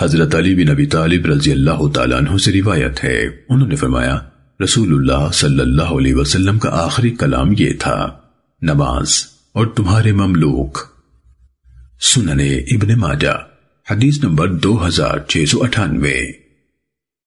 حضرت علی بن ابی طالب رضی اللہ تعالیٰ عنہ سے روایت ہے۔ انہوں نے فرمایا، رسول اللہ صلی اللہ علیہ وسلم کا آخری کلام یہ تھا، نماز اور تمہارے مملوک۔ سننے ابن ماجہ، حدیث نمبر دو ہزار چھ سو اٹھانوے۔